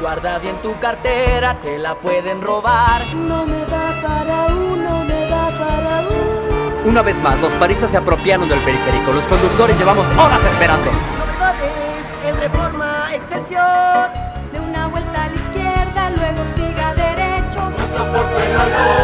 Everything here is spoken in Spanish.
Guarda bien tu cartera, te la pueden robar. No me da para uno, me da para uno. Una vez más, los paristas se apropiaron del periférico. Los conductores llevamos horas esperando. Novedades Reforma De una vuelta a la izquierda, luego siga derecho. No soporto el olor